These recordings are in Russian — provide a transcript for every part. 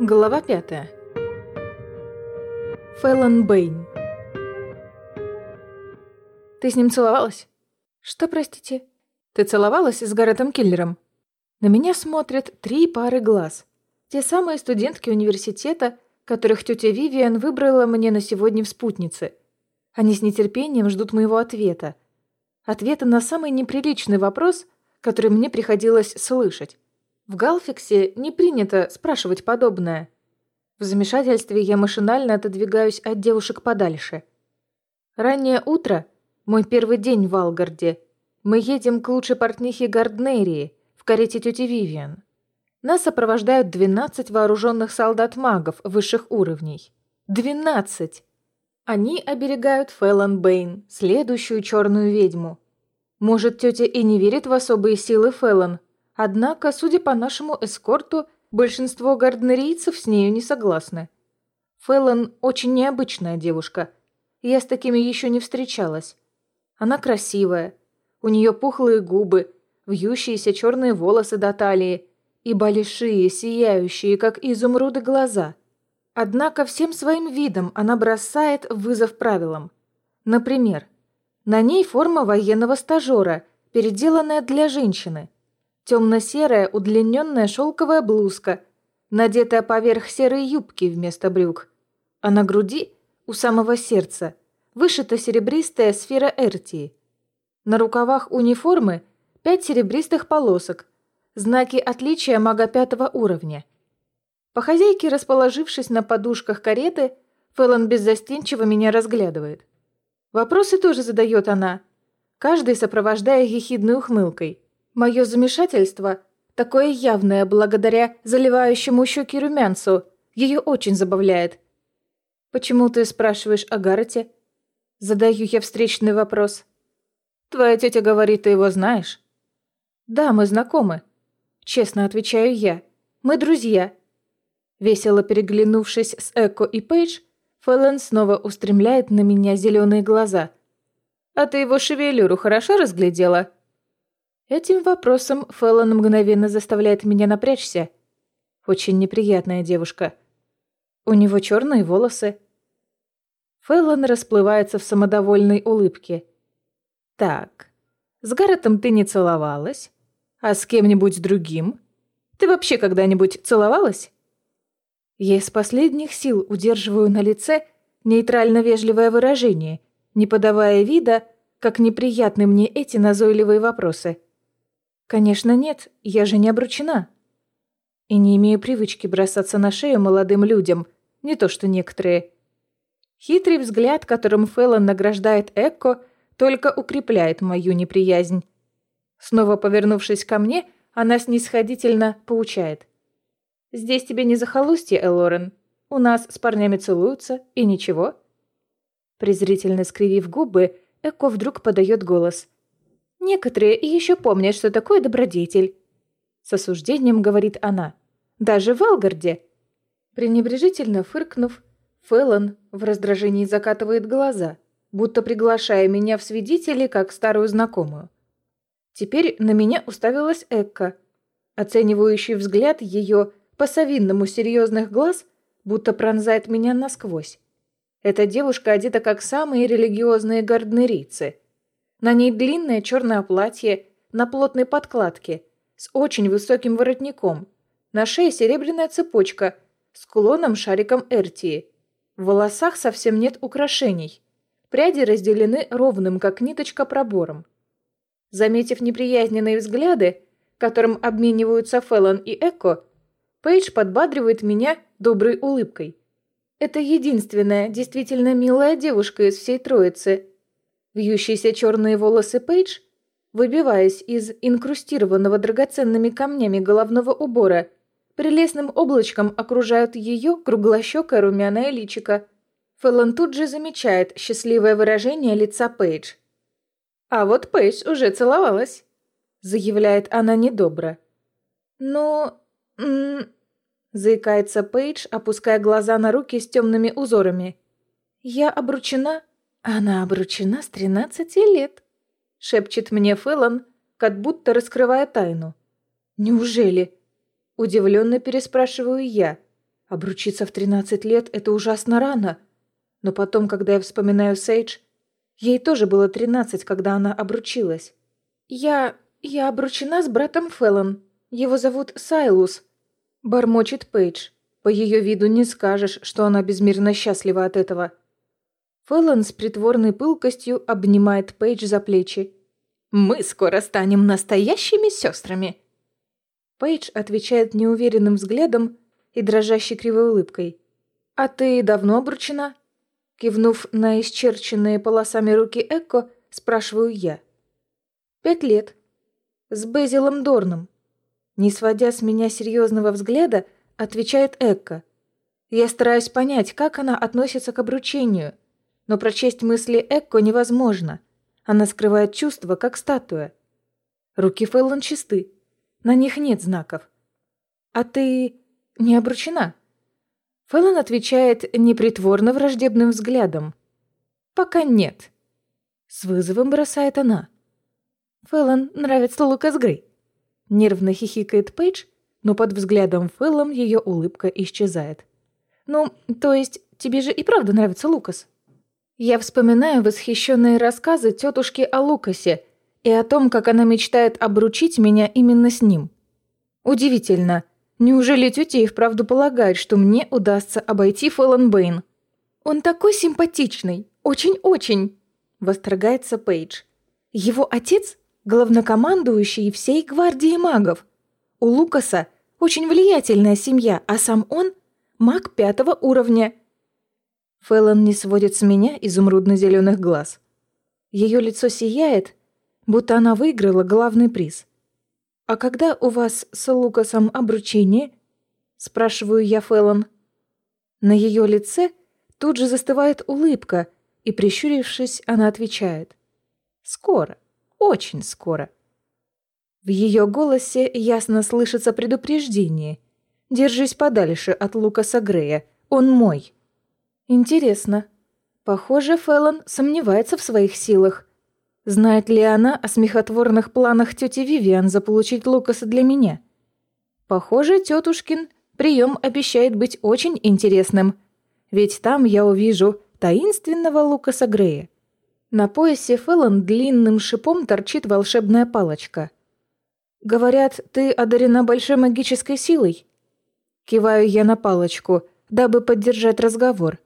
Глава пятая. Фэллон Бэйн. Ты с ним целовалась? Что, простите? Ты целовалась с Гарретом Киллером? На меня смотрят три пары глаз. Те самые студентки университета, которых тетя Вивиан выбрала мне на сегодня в спутнице. Они с нетерпением ждут моего ответа. Ответа на самый неприличный вопрос, который мне приходилось слышать. В Галфиксе не принято спрашивать подобное. В замешательстве я машинально отодвигаюсь от девушек подальше. Раннее утро, мой первый день в Алгарде. Мы едем к лучшей портнихе Гарднерии в карете тети Вивиан. Нас сопровождают 12 вооруженных солдат-магов высших уровней. 12! Они оберегают Фэллон Бэйн, следующую черную ведьму. Может, тетя и не верит в особые силы Фэллон, Однако, судя по нашему эскорту, большинство гарднерийцев с нею не согласны. Фэллон очень необычная девушка. Я с такими еще не встречалась. Она красивая. У нее пухлые губы, вьющиеся черные волосы до талии и большие, сияющие, как изумруды, глаза. Однако всем своим видом она бросает вызов правилам. Например, на ней форма военного стажера, переделанная для женщины – темно-серая удлиненная шелковая блузка, надетая поверх серой юбки вместо брюк. А на груди, у самого сердца, вышита серебристая сфера Эртии. На рукавах униформы пять серебристых полосок, знаки отличия мага пятого уровня. По хозяйке, расположившись на подушках кареты, Фэллон беззастенчиво меня разглядывает. Вопросы тоже задает она, каждый сопровождая ехидной ухмылкой. Мое замешательство, такое явное благодаря заливающему щеки румянцу, ее очень забавляет. «Почему ты спрашиваешь о Гаррете?» Задаю я встречный вопрос. «Твоя тетя говорит, ты его знаешь?» «Да, мы знакомы». Честно отвечаю я. «Мы друзья». Весело переглянувшись с Эко и Пейдж, Фэллон снова устремляет на меня зеленые глаза. «А ты его шевелюру хорошо разглядела?» Этим вопросом Фэллон мгновенно заставляет меня напрячься. Очень неприятная девушка. У него черные волосы. Фэллон расплывается в самодовольной улыбке. «Так, с Гарретом ты не целовалась? А с кем-нибудь другим? Ты вообще когда-нибудь целовалась?» Я из последних сил удерживаю на лице нейтрально-вежливое выражение, не подавая вида, как неприятны мне эти назойливые вопросы. «Конечно нет, я же не обручена». И не имею привычки бросаться на шею молодым людям, не то что некоторые. Хитрый взгляд, которым Фэллон награждает Экко, только укрепляет мою неприязнь. Снова повернувшись ко мне, она снисходительно поучает. «Здесь тебе не захолустье, Элорен. У нас с парнями целуются, и ничего». Презрительно скривив губы, Эко вдруг подает голос – Некоторые еще помнят, что такое добродетель. С осуждением говорит она. Даже в Алгарде. Пренебрежительно фыркнув, Фэллон в раздражении закатывает глаза, будто приглашая меня в свидетели как старую знакомую. Теперь на меня уставилась Экка. Оценивающий взгляд ее по-совинному серьезных глаз будто пронзает меня насквозь. Эта девушка одета как самые религиозные гарднерийцы – на ней длинное черное платье на плотной подкладке с очень высоким воротником. На шее серебряная цепочка с кулоном-шариком Эртии. В волосах совсем нет украшений. Пряди разделены ровным, как ниточка, пробором. Заметив неприязненные взгляды, которым обмениваются Феллон и Эко, Пейдж подбадривает меня доброй улыбкой. Это единственная действительно милая девушка из всей троицы – Вьющиеся черные волосы Пейдж, выбиваясь из инкрустированного драгоценными камнями головного убора, прелестным облачком окружают ее круглощекое румяное личико. Фэллон тут же замечает счастливое выражение лица Пейдж. «А вот Пейдж уже целовалась», — заявляет она недобро. «Ну...» — заикается Пейдж, опуская глаза на руки с темными узорами. «Я обручена «Она обручена с тринадцати лет», — шепчет мне Фэллон, как будто раскрывая тайну. «Неужели?» — удивленно переспрашиваю я. Обручиться в 13 лет – это ужасно рано. Но потом, когда я вспоминаю Сейдж, ей тоже было 13, когда она обручилась. Я... я обручена с братом Феллон. Его зовут Сайлус. Бормочет Пейдж. По ее виду не скажешь, что она безмерно счастлива от этого. Фэллон с притворной пылкостью обнимает Пейдж за плечи. «Мы скоро станем настоящими сестрами!» Пейдж отвечает неуверенным взглядом и дрожащей кривой улыбкой. «А ты давно обручена?» Кивнув на исчерченные полосами руки Экко, спрашиваю я. «Пять лет. С Безилом Дорном». Не сводя с меня серьезного взгляда, отвечает Экко. Я стараюсь понять, как она относится к обручению, но прочесть мысли Экко невозможно. Она скрывает чувства, как статуя. Руки Фэллон чисты, на них нет знаков. «А ты не обручена?» Фэллон отвечает непритворно враждебным взглядом. «Пока нет». С вызовом бросает она. «Фэллон нравится Лукас Грей». Нервно хихикает Пейдж, но под взглядом Фэллом ее улыбка исчезает. «Ну, то есть, тебе же и правда нравится Лукас?» Я вспоминаю восхищенные рассказы тетушки о Лукасе и о том, как она мечтает обручить меня именно с ним. Удивительно, неужели тетя и вправду полагает, что мне удастся обойти Фэллон Бэйн? Он такой симпатичный, очень-очень, восторгается Пейдж. Его отец – главнокомандующий всей гвардии магов. У Лукаса очень влиятельная семья, а сам он – маг пятого уровня. Фэллон не сводит с меня изумрудно-зеленых глаз. Ее лицо сияет, будто она выиграла главный приз. «А когда у вас с Лукасом обручение?» – спрашиваю я Фэллон. На ее лице тут же застывает улыбка, и, прищурившись, она отвечает. «Скоро, очень скоро». В ее голосе ясно слышится предупреждение. «Держись подальше от Лукаса Грея, он мой». Интересно. Похоже, Фэллон сомневается в своих силах. Знает ли она о смехотворных планах тети Вивиан заполучить Лукаса для меня? Похоже, тетушкин прием обещает быть очень интересным. Ведь там я увижу таинственного Лукаса Грея. На поясе Фэллон длинным шипом торчит волшебная палочка. «Говорят, ты одарена большой магической силой?» Киваю я на палочку, дабы поддержать разговор.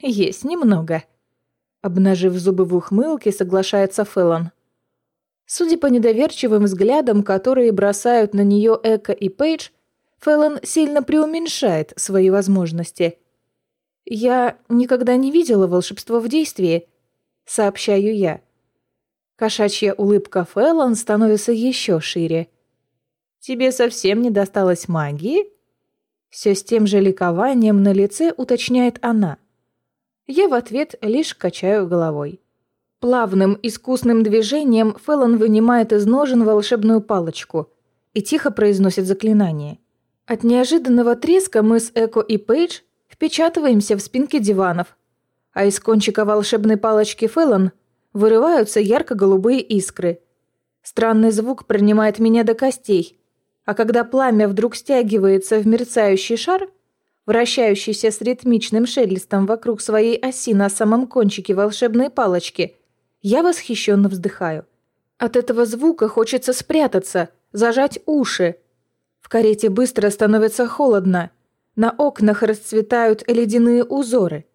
«Есть немного». Обнажив зубы в ухмылке, соглашается Фэллон. Судя по недоверчивым взглядам, которые бросают на нее Эко и Пейдж, Фэллон сильно преуменьшает свои возможности. «Я никогда не видела волшебство в действии», — сообщаю я. Кошачья улыбка Фэллон становится еще шире. «Тебе совсем не досталось магии?» Все с тем же ликованием на лице уточняет она. Я в ответ лишь качаю головой. Плавным, искусным движением Фэллон вынимает из ножен волшебную палочку и тихо произносит заклинание. От неожиданного треска мы с Эко и Пейдж впечатываемся в спинки диванов, а из кончика волшебной палочки Фэллон вырываются ярко-голубые искры. Странный звук принимает меня до костей, а когда пламя вдруг стягивается в мерцающий шар, вращающийся с ритмичным шелестом вокруг своей оси на самом кончике волшебной палочки, я восхищенно вздыхаю. От этого звука хочется спрятаться, зажать уши. В карете быстро становится холодно. На окнах расцветают ледяные узоры.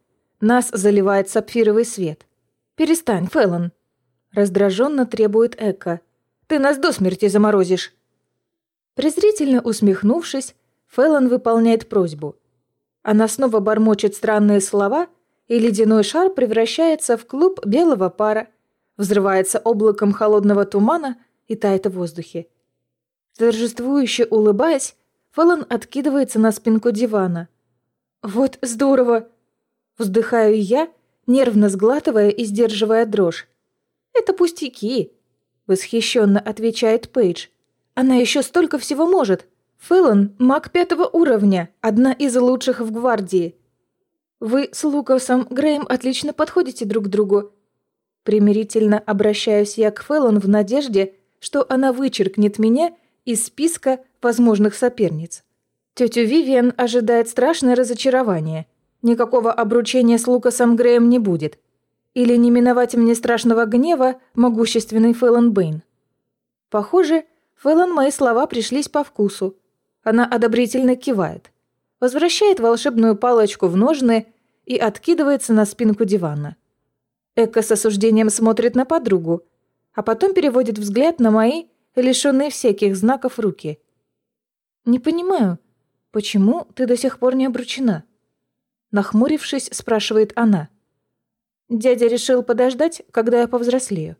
Нас заливает сапфировый свет. «Перестань, Фэллон!» Раздраженно требует Эко. «Ты нас до смерти заморозишь!» Презрительно усмехнувшись, Фэллон выполняет просьбу. Она снова бормочет странные слова, и ледяной шар превращается в клуб белого пара, взрывается облаком холодного тумана и тает в воздухе. Торжествующе улыбаясь, Фэллон откидывается на спинку дивана. «Вот здорово!» Вздыхаю я, нервно сглатывая и сдерживая дрожь. «Это пустяки», — восхищенно отвечает Пейдж. «Она еще столько всего может. Фэллон — маг пятого уровня, одна из лучших в гвардии. Вы с Лукасом Греем отлично подходите друг к другу». Примирительно обращаюсь я к Фэллон в надежде, что она вычеркнет меня из списка возможных соперниц. Тетю Вивиан ожидает страшное разочарование. Никакого обручения с Лукасом Греем не будет. Или не миновать мне страшного гнева могущественный Фэллон Бэйн. Похоже, Фэллон мои слова пришлись по вкусу. Она одобрительно кивает. Возвращает волшебную палочку в ножны и откидывается на спинку дивана. Эко с осуждением смотрит на подругу, а потом переводит взгляд на мои, лишенные всяких знаков, руки. «Не понимаю, почему ты до сих пор не обручена?» Нахмурившись, спрашивает она. «Дядя решил подождать, когда я повзрослею».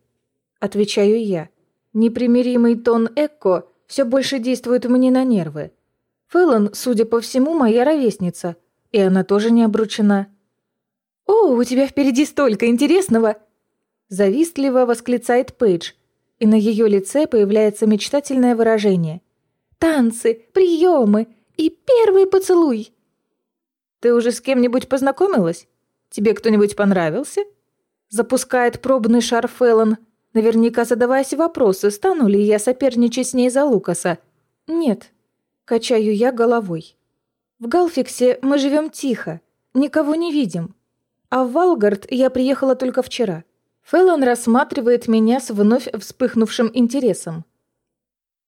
Отвечаю я. Непримиримый тон Экко все больше действует мне на нервы. Фэллон, судя по всему, моя ровесница, и она тоже не обручена. «О, у тебя впереди столько интересного!» Завистливо восклицает Пейдж, и на ее лице появляется мечтательное выражение. «Танцы, приемы и первый поцелуй!» «Ты уже с кем-нибудь познакомилась? Тебе кто-нибудь понравился?» Запускает пробный шар Фэллон, наверняка задаваясь вопросы, стану ли я соперничать с ней за Лукаса. «Нет», — качаю я головой. «В Галфиксе мы живем тихо, никого не видим. А в Валгард я приехала только вчера». Фэллон рассматривает меня с вновь вспыхнувшим интересом.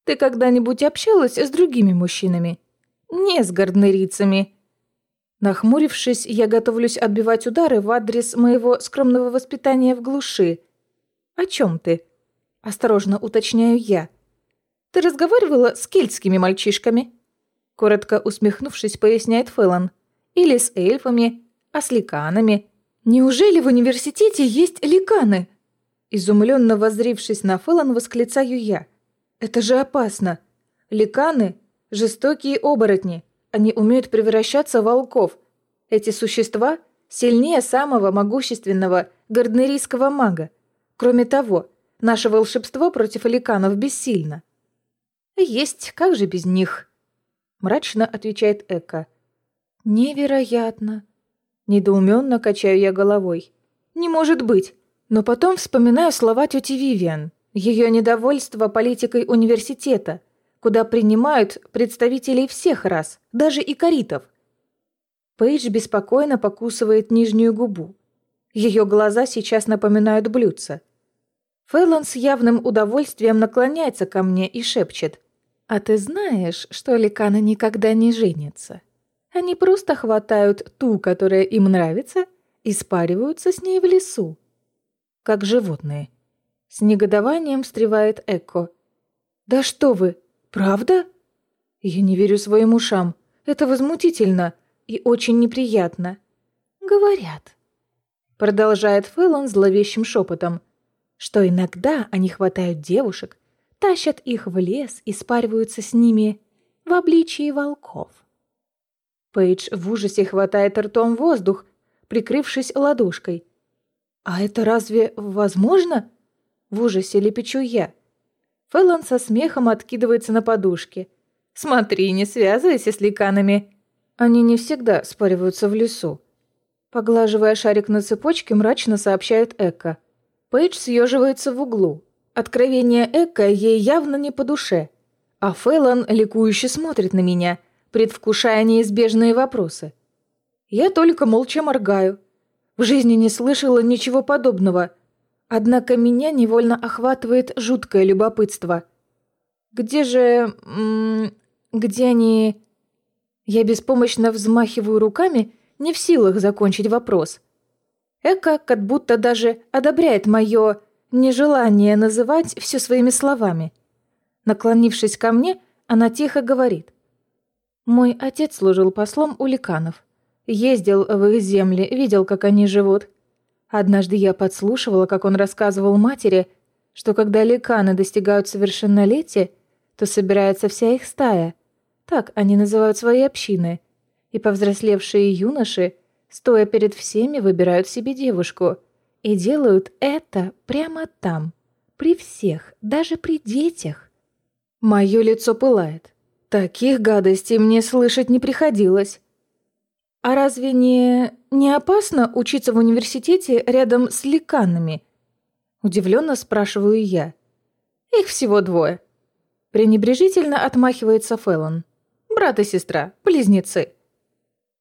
«Ты когда-нибудь общалась с другими мужчинами?» «Не с гарднерицами». Нахмурившись, я готовлюсь отбивать удары в адрес моего скромного воспитания в глуши. «О чем ты?» – осторожно уточняю я. «Ты разговаривала с кельтскими мальчишками?» Коротко усмехнувшись, поясняет Фэллон. «Или с эльфами, а с ликанами?» «Неужели в университете есть ликаны?» Изумленно воззрившись на Фэллон, восклицаю я. «Это же опасно! Ликаны – жестокие оборотни. Они умеют превращаться в волков. Эти существа сильнее самого могущественного гарднерийского мага. Кроме того, наше волшебство против ликанов бессильно». «Есть, как же без них?» – мрачно отвечает Эка. «Невероятно!» Недоуменно качаю я головой. «Не может быть!» Но потом вспоминаю слова тети Вивиан, ее недовольство политикой университета, куда принимают представителей всех рас, даже и коритов. Пейдж беспокойно покусывает нижнюю губу. Ее глаза сейчас напоминают блюдца. Фэллон с явным удовольствием наклоняется ко мне и шепчет. «А ты знаешь, что ликаны никогда не женятся?» Они просто хватают ту, которая им нравится, и спариваются с ней в лесу. Как животные. С негодованием встревает Эко. «Да что вы, правда?» Я не верю своим ушам. Это возмутительно и очень неприятно. Говорят. Продолжает Фэллон зловещим шепотом, что иногда они хватают девушек, тащат их в лес и спариваются с ними в обличии волков. Пейдж в ужасе хватает ртом воздух, прикрывшись ладошкой. «А это разве возможно?» В ужасе лепечу я. Фэллон со смехом откидывается на подушке. «Смотри, не связывайся с ликанами. Они не всегда спариваются в лесу». Поглаживая шарик на цепочке, мрачно сообщает Эка. Пейдж съеживается в углу. Откровение Эка ей явно не по душе. А Фэллон ликующе смотрит на меня – предвкушая неизбежные вопросы. Я только молча моргаю. В жизни не слышала ничего подобного. Однако меня невольно охватывает жуткое любопытство. Где же... где они... Я беспомощно взмахиваю руками, не в силах закончить вопрос. Эка как будто даже одобряет мое нежелание называть все своими словами. Наклонившись ко мне, она тихо говорит. Мой отец служил послом у ликанов. Ездил в их земли, видел, как они живут. Однажды я подслушивала, как он рассказывал матери, что когда ликаны достигают совершеннолетия, то собирается вся их стая. Так они называют свои общины. И повзрослевшие юноши, стоя перед всеми, выбирают себе девушку. И делают это прямо там, при всех, даже при детях. Мое лицо пылает. Таких гадостей мне слышать не приходилось. А разве не... не опасно учиться в университете рядом с ликанами? Удивленно спрашиваю я. Их всего двое. Пренебрежительно отмахивается Фэллон. брат и сестра, близнецы.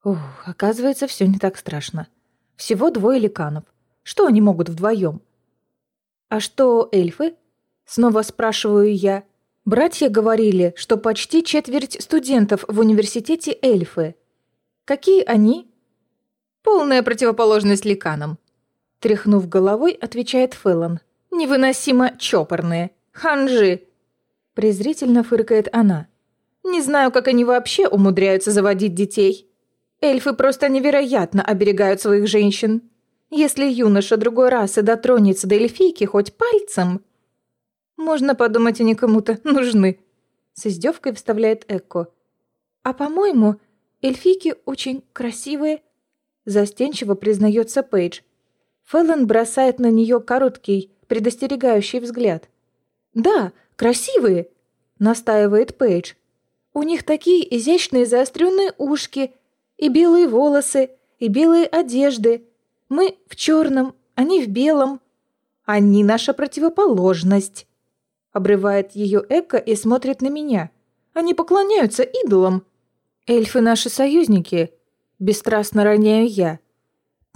Ух, оказывается, все не так страшно. Всего двое ликанов. Что они могут вдвоем? А что эльфы? Снова спрашиваю я. Братья говорили, что почти четверть студентов в университете эльфы. Какие они? Полная противоположность ликанам. Тряхнув головой, отвечает Фэллон. Невыносимо чопорные. Ханжи. Презрительно фыркает она. Не знаю, как они вообще умудряются заводить детей. Эльфы просто невероятно оберегают своих женщин. Если юноша другой расы дотронется до эльфийки хоть пальцем, можно подумать, они кому-то нужны. С издевкой вставляет Эко. А по-моему, эльфийки очень красивые. Застенчиво признается Пейдж. Фэллон бросает на нее короткий, предостерегающий взгляд. «Да, красивые!» — настаивает Пейдж. «У них такие изящные заостренные ушки, и белые волосы, и белые одежды. Мы в черном, они в белом. Они наша противоположность. Обрывает ее Эко и смотрит на меня. Они поклоняются идолам. Эльфы наши союзники. Бесстрастно роняю я.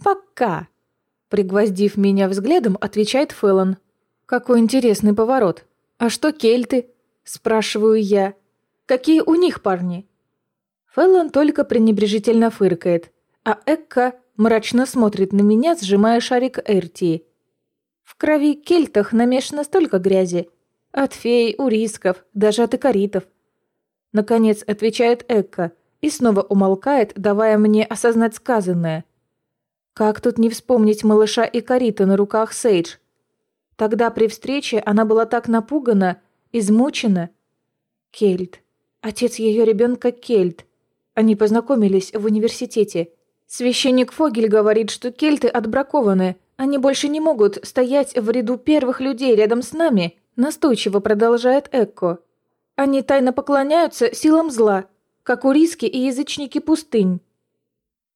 Пока. Пригвоздив меня взглядом, отвечает Фэллон. Какой интересный поворот. А что кельты? Спрашиваю я. Какие у них парни? Фэллон только пренебрежительно фыркает, а Экка мрачно смотрит на меня, сжимая шарик Эртии. В крови кельтах намешано столько грязи. От фей, урисков, даже от икоритов. Наконец отвечает Экка и снова умолкает, давая мне осознать сказанное. Как тут не вспомнить малыша Икорита на руках Сейдж? Тогда при встрече она была так напугана, измучена. Кельт. Отец ее ребенка Кельт. Они познакомились в университете. Священник Фогель говорит, что кельты отбракованы. Они больше не могут стоять в ряду первых людей рядом с нами, настойчиво продолжает Экко. Они тайно поклоняются силам зла, как уриски и язычники пустынь.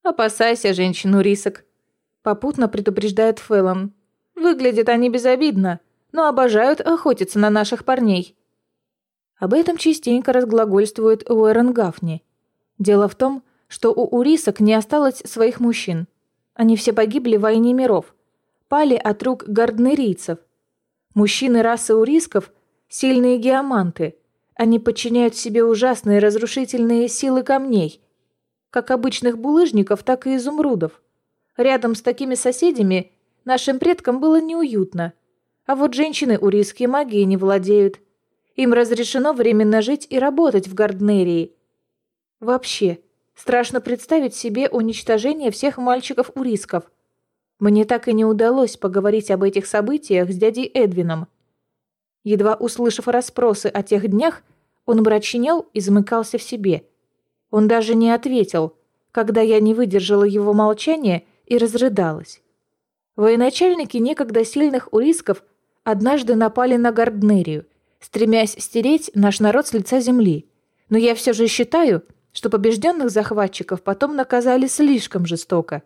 «Опасайся женщин-урисок», — попутно предупреждает Фэллон. «Выглядят они безобидно, но обожают охотиться на наших парней». Об этом частенько разглагольствует Уэрон Гафни. Дело в том, что у урисок не осталось своих мужчин. Они все погибли в войне миров. Пали от рук гарднерийцев. Мужчины расы урисков – сильные геоманты. Они подчиняют себе ужасные разрушительные силы камней. Как обычных булыжников, так и изумрудов. Рядом с такими соседями нашим предкам было неуютно. А вот женщины урийские магии не владеют. Им разрешено временно жить и работать в Гарднерии – Вообще, страшно представить себе уничтожение всех мальчиков-урисков. Мне так и не удалось поговорить об этих событиях с дядей Эдвином. Едва услышав расспросы о тех днях, он мрачнел и замыкался в себе. Он даже не ответил, когда я не выдержала его молчания и разрыдалась. Военачальники некогда сильных урисков однажды напали на Гарднерию, стремясь стереть наш народ с лица земли. Но я все же считаю, что побежденных захватчиков потом наказали слишком жестоко.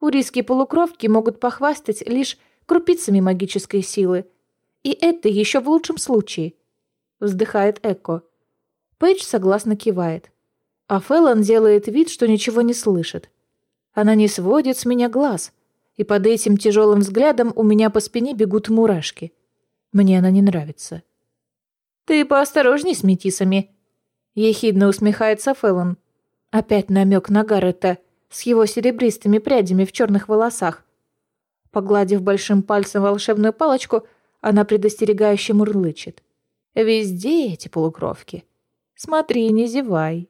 Урийские полукровки могут похвастать лишь крупицами магической силы. И это еще в лучшем случае. Вздыхает Эко. Пейдж согласно кивает. А Фэллон делает вид, что ничего не слышит. Она не сводит с меня глаз, и под этим тяжелым взглядом у меня по спине бегут мурашки. Мне она не нравится. «Ты поосторожней с метисами», Ехидно усмехается Фэллон. Опять намек на Гаррета с его серебристыми прядями в черных волосах. Погладив большим пальцем волшебную палочку, она предостерегающе мурлычет. «Везде эти полукровки. Смотри, не зевай».